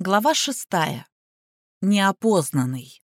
Глава шестая. Неопознанный.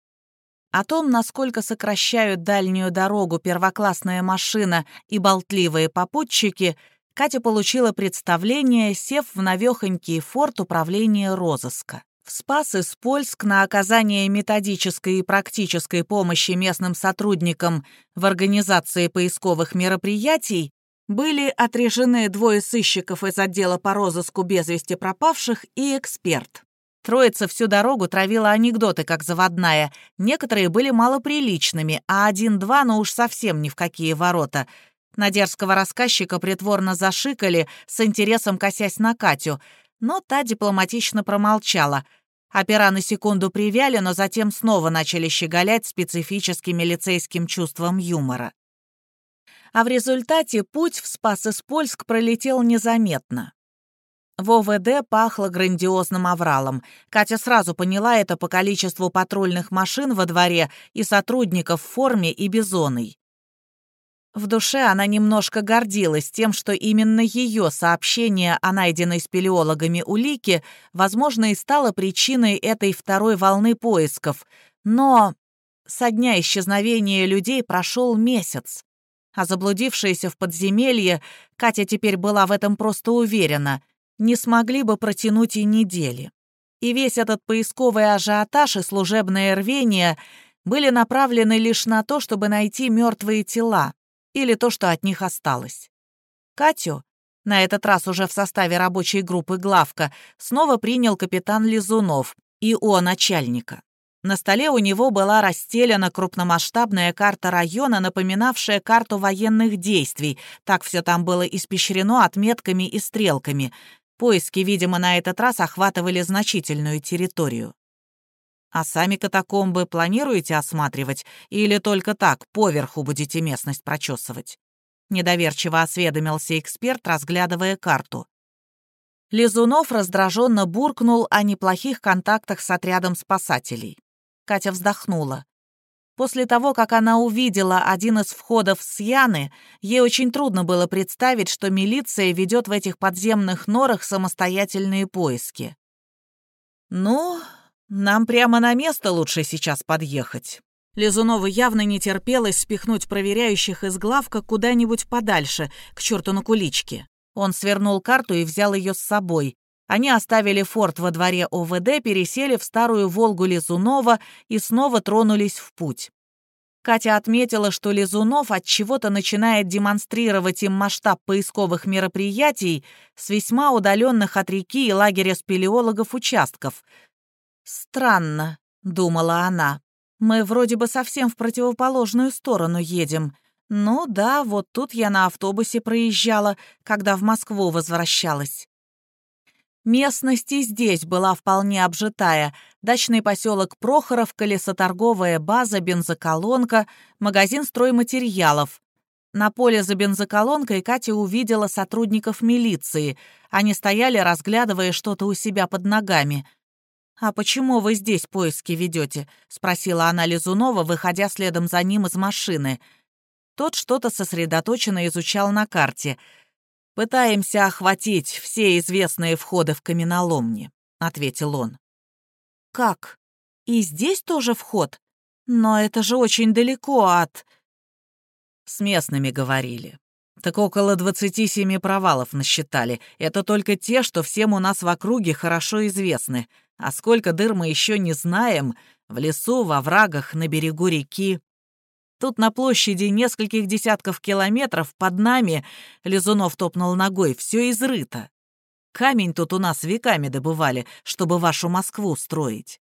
О том, насколько сокращают дальнюю дорогу первоклассная машина и болтливые попутчики, Катя получила представление, сев в навехонький форт управления розыска. В Спас из Польск на оказание методической и практической помощи местным сотрудникам в организации поисковых мероприятий были отрежены двое сыщиков из отдела по розыску без вести пропавших и эксперт. Троица всю дорогу травила анекдоты, как заводная. Некоторые были малоприличными, а один-два, ну уж совсем ни в какие ворота. На дерзкого рассказчика притворно зашикали, с интересом косясь на Катю. Но та дипломатично промолчала. Опера на секунду привяли, но затем снова начали щеголять специфическим милицейским чувством юмора. А в результате путь в Спас-Испольск пролетел незаметно. В ОВД пахло грандиозным авралом. Катя сразу поняла это по количеству патрульных машин во дворе и сотрудников в форме и бизоной. В душе она немножко гордилась тем, что именно ее сообщение о найденной спелеологами улике, возможно, и стало причиной этой второй волны поисков. Но со дня исчезновения людей прошел месяц. А заблудившаяся в подземелье, Катя теперь была в этом просто уверена — не смогли бы протянуть и недели. И весь этот поисковый ажиотаж и служебное рвение были направлены лишь на то, чтобы найти мертвые тела или то, что от них осталось. Катю, на этот раз уже в составе рабочей группы «Главка», снова принял капитан Лизунов, и о начальника. На столе у него была расстелена крупномасштабная карта района, напоминавшая карту военных действий. Так все там было испещрено отметками и стрелками. Поиски, видимо, на этот раз охватывали значительную территорию. А сами катакомбы планируете осматривать или только так, поверху будете местность прочесывать? Недоверчиво осведомился эксперт, разглядывая карту. Лизунов раздраженно буркнул о неплохих контактах с отрядом спасателей. Катя вздохнула. После того, как она увидела один из входов с Яны, ей очень трудно было представить, что милиция ведет в этих подземных норах самостоятельные поиски. «Ну, нам прямо на место лучше сейчас подъехать». Лизунову явно не терпелось спихнуть проверяющих из главка куда-нибудь подальше, к черту на куличке. Он свернул карту и взял ее с собой. Они оставили форт во дворе ОВД, пересели в старую «Волгу» Лизунова и снова тронулись в путь. Катя отметила, что Лизунов от чего-то начинает демонстрировать им масштаб поисковых мероприятий с весьма удаленных от реки и лагеря спелеологов участков. «Странно», — думала она. «Мы вроде бы совсем в противоположную сторону едем. Ну да, вот тут я на автобусе проезжала, когда в Москву возвращалась. Местность и здесь была вполне обжитая. Дачный поселок Прохоровка, лесоторговая база, бензоколонка, магазин стройматериалов. На поле за бензоколонкой Катя увидела сотрудников милиции. Они стояли, разглядывая что-то у себя под ногами. «А почему вы здесь поиски ведете?» — спросила она Лизунова, выходя следом за ним из машины. Тот что-то сосредоточенно изучал на карте — «Пытаемся охватить все известные входы в каменоломни», — ответил он. «Как? И здесь тоже вход? Но это же очень далеко от...» С местными говорили. Так около 27 провалов насчитали. Это только те, что всем у нас в округе хорошо известны. А сколько дыр мы еще не знаем. В лесу, во врагах, на берегу реки. Тут на площади нескольких десятков километров под нами, Лизунов топнул ногой, все изрыто. Камень тут у нас веками добывали, чтобы вашу Москву строить.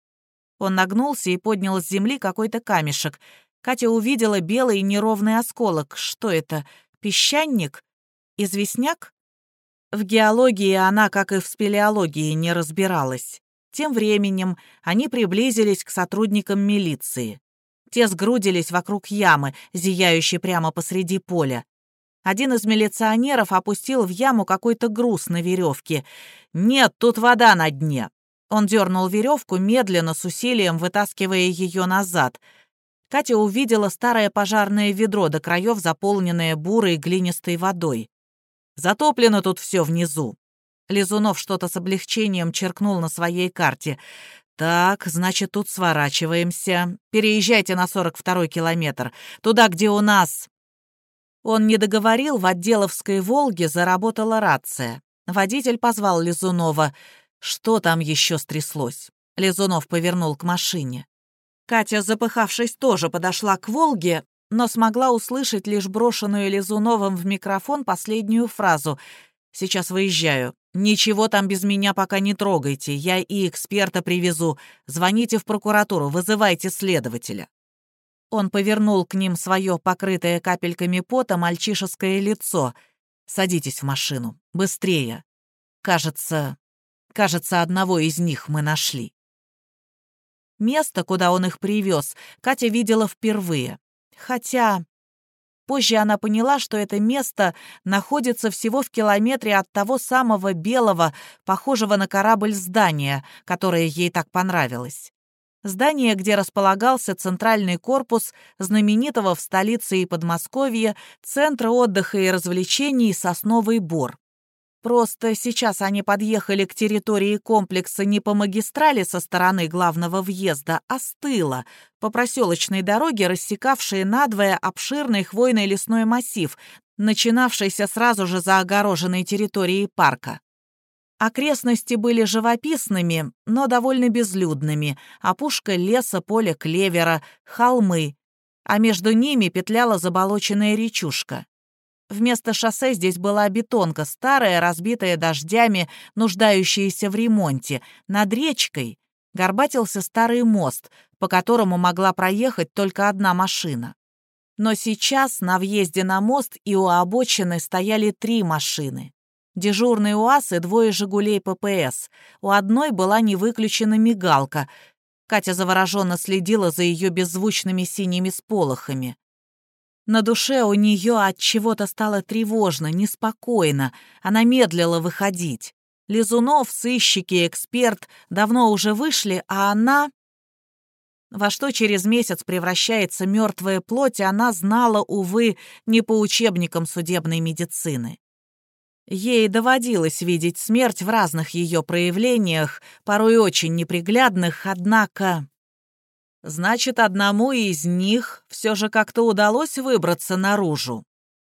Он нагнулся и поднял с земли какой-то камешек. Катя увидела белый неровный осколок. Что это? Песчаник? Известняк? В геологии она, как и в спелеологии, не разбиралась. Тем временем они приблизились к сотрудникам милиции. Те сгрудились вокруг ямы, зияющей прямо посреди поля. Один из милиционеров опустил в яму какой-то груз на веревке. «Нет, тут вода на дне!» Он дернул веревку, медленно, с усилием вытаскивая ее назад. Катя увидела старое пожарное ведро до краев, заполненное бурой глинистой водой. «Затоплено тут все внизу». Лизунов что-то с облегчением черкнул на своей карте. «Так, значит, тут сворачиваемся. Переезжайте на 42-й километр. Туда, где у нас...» Он не договорил, в отделовской «Волге» заработала рация. Водитель позвал Лизунова. Что там еще стряслось? Лизунов повернул к машине. Катя, запыхавшись, тоже подошла к «Волге», но смогла услышать лишь брошенную Лизуновым в микрофон последнюю фразу «Сейчас выезжаю. Ничего там без меня пока не трогайте. Я и эксперта привезу. Звоните в прокуратуру, вызывайте следователя». Он повернул к ним свое покрытое капельками пота мальчишеское лицо. «Садитесь в машину. Быстрее. Кажется, кажется, одного из них мы нашли». Место, куда он их привез, Катя видела впервые. Хотя позже она поняла, что это место находится всего в километре от того самого белого, похожего на корабль здания, которое ей так понравилось. Здание, где располагался центральный корпус знаменитого в столице и Подмосковье Центра отдыха и развлечений «Сосновый бор». Просто сейчас они подъехали к территории комплекса не по магистрали со стороны главного въезда, а с тыла, по проселочной дороге, рассекавшей надвое обширный хвойный лесной массив, начинавшийся сразу же за огороженной территорией парка. Окрестности были живописными, но довольно безлюдными. Опушка леса, поле клевера, холмы. А между ними петляла заболоченная речушка. Вместо шоссе здесь была бетонка, старая, разбитая дождями, нуждающаяся в ремонте. Над речкой горбатился старый мост, по которому могла проехать только одна машина. Но сейчас на въезде на мост и у обочины стояли три машины. Дежурный УАЗ и двое «Жигулей» ППС. У одной была не выключена мигалка. Катя завороженно следила за ее беззвучными синими сполохами. На душе у нее от чего-то стало тревожно, неспокойно. Она медлила выходить. Лизунов, сыщики, эксперт давно уже вышли, а она... Во что через месяц превращается мертвая плоть, она знала, увы, не по учебникам судебной медицины. Ей доводилось видеть смерть в разных ее проявлениях, порой очень неприглядных, однако Значит, одному из них все же как-то удалось выбраться наружу.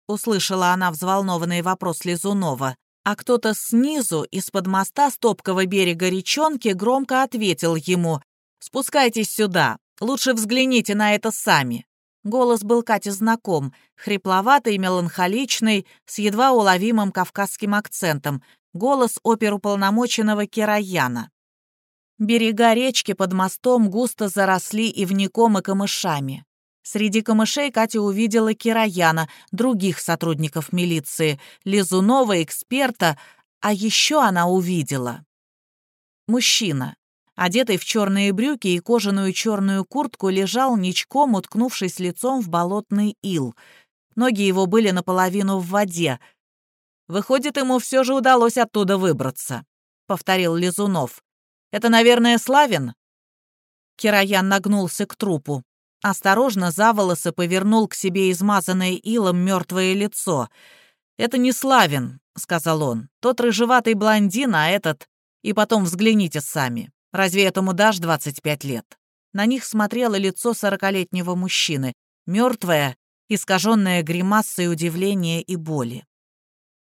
Услышала она взволнованный вопрос Лизунова, а кто-то снизу, из-под моста с топкого берега речонки, громко ответил ему «Спускайтесь сюда, лучше взгляните на это сами». Голос был Кате знаком, хрипловатый, меланхоличный, с едва уловимым кавказским акцентом, голос оперуполномоченного Кираяна. Берега речки под мостом густо заросли ивником и камышами. Среди камышей Катя увидела Кираяна, других сотрудников милиции, Лизунова, эксперта, а еще она увидела. Мужчина, одетый в черные брюки и кожаную черную куртку, лежал ничком, уткнувшись лицом в болотный ил. Ноги его были наполовину в воде. «Выходит, ему все же удалось оттуда выбраться», — повторил Лизунов. Это, наверное, Славин?» Кираян нагнулся к трупу. Осторожно за волосы повернул к себе измазанное илом мертвое лицо. «Это не Славин», — сказал он. «Тот рыжеватый блондин, а этот...» «И потом взгляните сами. Разве этому дашь 25 лет?» На них смотрело лицо сорокалетнего мужчины, мертвое, искаженное гримасой удивления и боли.